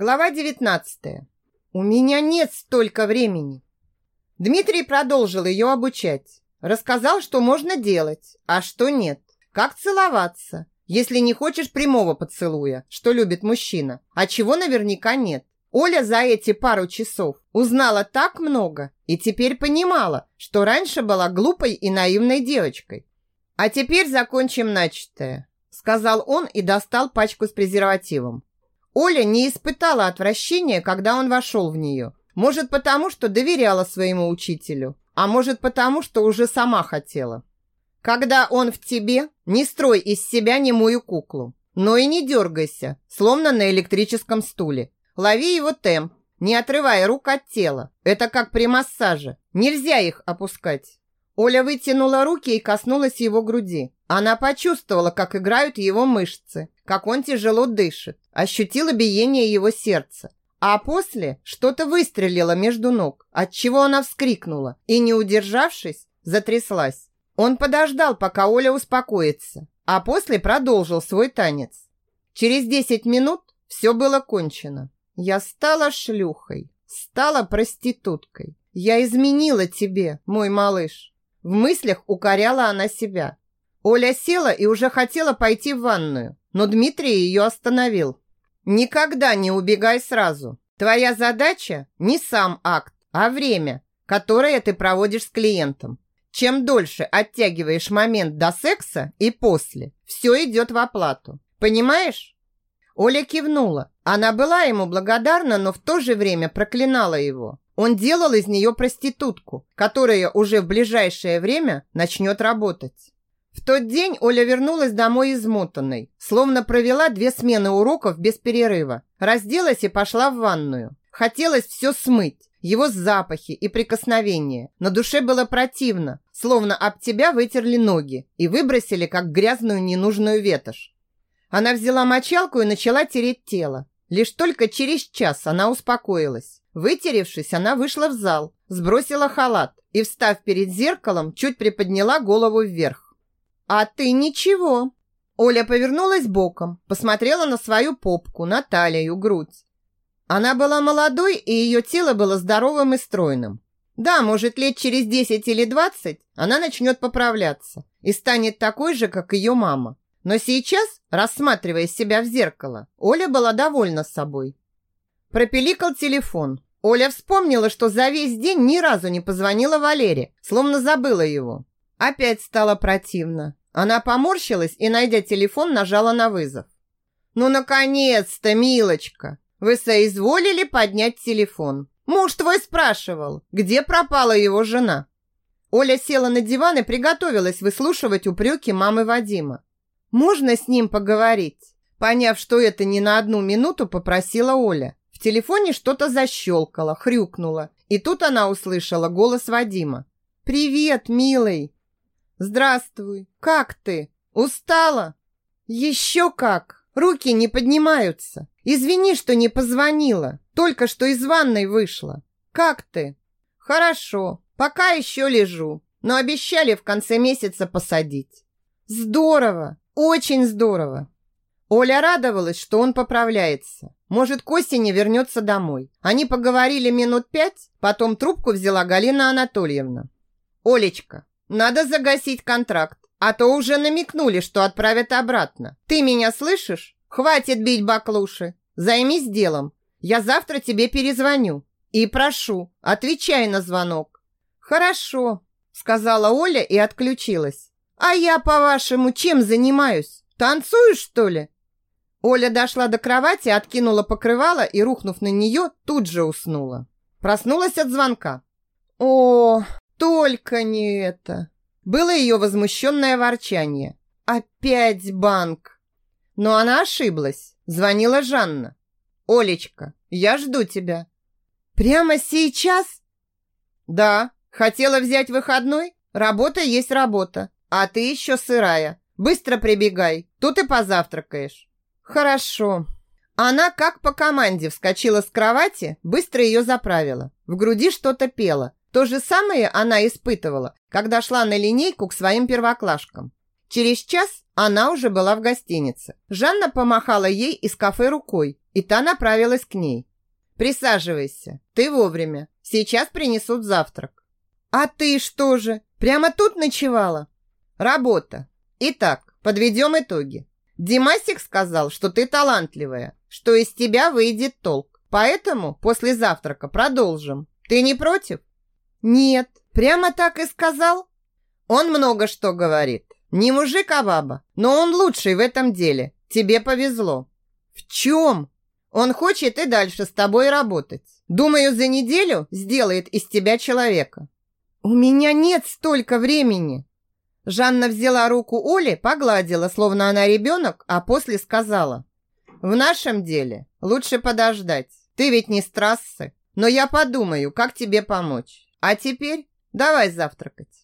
Глава 19. У меня нет столько времени. Дмитрий продолжил ее обучать. Рассказал, что можно делать, а что нет. Как целоваться, если не хочешь прямого поцелуя, что любит мужчина, а чего наверняка нет. Оля за эти пару часов узнала так много и теперь понимала, что раньше была глупой и наивной девочкой. А теперь закончим начатое, сказал он и достал пачку с презервативом. Оля не испытала отвращения, когда он вошел в нее. Может, потому что доверяла своему учителю, а может, потому что уже сама хотела. Когда он в тебе, не строй из себя немую куклу, но и не дергайся, словно на электрическом стуле. Лови его темп, не отрывая рук от тела. Это как при массаже. Нельзя их опускать. Оля вытянула руки и коснулась его груди. Она почувствовала, как играют его мышцы, как он тяжело дышит, ощутила биение его сердца. А после что-то выстрелило между ног, от чего она вскрикнула и, не удержавшись, затряслась. Он подождал, пока Оля успокоится, а после продолжил свой танец. Через десять минут все было кончено. Я стала шлюхой, стала проституткой. Я изменила тебе, мой малыш. В мыслях укоряла она себя. Оля села и уже хотела пойти в ванную, но Дмитрий ее остановил. Никогда не убегай сразу. Твоя задача не сам акт, а время, которое ты проводишь с клиентом. Чем дольше оттягиваешь момент до секса и после, все идет в оплату. Понимаешь? Оля кивнула. Она была ему благодарна, но в то же время проклинала его. Он делал из нее проститутку, которая уже в ближайшее время начнет работать. В тот день Оля вернулась домой измотанной, словно провела две смены уроков без перерыва. Разделась и пошла в ванную. Хотелось все смыть, его запахи и прикосновения. На душе было противно, словно об тебя вытерли ноги и выбросили, как грязную ненужную ветошь. Она взяла мочалку и начала тереть тело. Лишь только через час она успокоилась. Вытеревшись, она вышла в зал, сбросила халат и, встав перед зеркалом, чуть приподняла голову вверх. «А ты ничего!» Оля повернулась боком, посмотрела на свою попку, на талию, грудь. Она была молодой, и ее тело было здоровым и стройным. Да, может, лет через 10 или 20 она начнет поправляться и станет такой же, как ее мама. Но сейчас, рассматривая себя в зеркало, Оля была довольна собой. Пропеликал телефон. Оля вспомнила, что за весь день ни разу не позвонила Валере, словно забыла его. Опять стало противно. Она поморщилась и, найдя телефон, нажала на вызов. «Ну, наконец-то, милочка! Вы соизволили поднять телефон. Муж твой спрашивал, где пропала его жена?» Оля села на диван и приготовилась выслушивать упреки мамы Вадима. «Можно с ним поговорить?» Поняв, что это не на одну минуту, попросила Оля. В телефоне что-то защелкало, хрюкнуло. И тут она услышала голос Вадима. «Привет, милый!» «Здравствуй! Как ты? Устала?» «Еще как! Руки не поднимаются! Извини, что не позвонила. Только что из ванной вышла. Как ты?» «Хорошо. Пока еще лежу. Но обещали в конце месяца посадить». «Здорово! Очень здорово. Оля радовалась, что он поправляется. Может, к осени вернется домой. Они поговорили минут пять, потом трубку взяла Галина Анатольевна. «Олечка, надо загасить контракт, а то уже намекнули, что отправят обратно. Ты меня слышишь? Хватит бить баклуши. Займись делом. Я завтра тебе перезвоню. И прошу, отвечай на звонок». «Хорошо», сказала Оля и отключилась. «А я, по-вашему, чем занимаюсь? Танцую, что ли?» Оля дошла до кровати, откинула покрывало и, рухнув на нее, тут же уснула. Проснулась от звонка. «О, только не это!» Было ее возмущенное ворчание. «Опять банк!» Но она ошиблась. Звонила Жанна. «Олечка, я жду тебя». «Прямо сейчас?» «Да. Хотела взять выходной? Работа есть работа. А ты еще сырая. Быстро прибегай, тут и позавтракаешь. Хорошо. Она как по команде вскочила с кровати, быстро ее заправила. В груди что-то пело. То же самое она испытывала, когда шла на линейку к своим первоклашкам. Через час она уже была в гостинице. Жанна помахала ей из кафе рукой, и та направилась к ней. «Присаживайся, ты вовремя. Сейчас принесут завтрак». «А ты что же, прямо тут ночевала?» «Работа. Итак, подведем итоги. Димасик сказал, что ты талантливая, что из тебя выйдет толк. Поэтому после завтрака продолжим. Ты не против?» «Нет, прямо так и сказал?» «Он много что говорит. Не мужик, а баба. Но он лучший в этом деле. Тебе повезло». «В чем?» «Он хочет и дальше с тобой работать. Думаю, за неделю сделает из тебя человека». «У меня нет столько времени». Жанна взяла руку Оли, погладила, словно она ребенок, а после сказала. «В нашем деле лучше подождать. Ты ведь не с трассы. Но я подумаю, как тебе помочь. А теперь давай завтракать».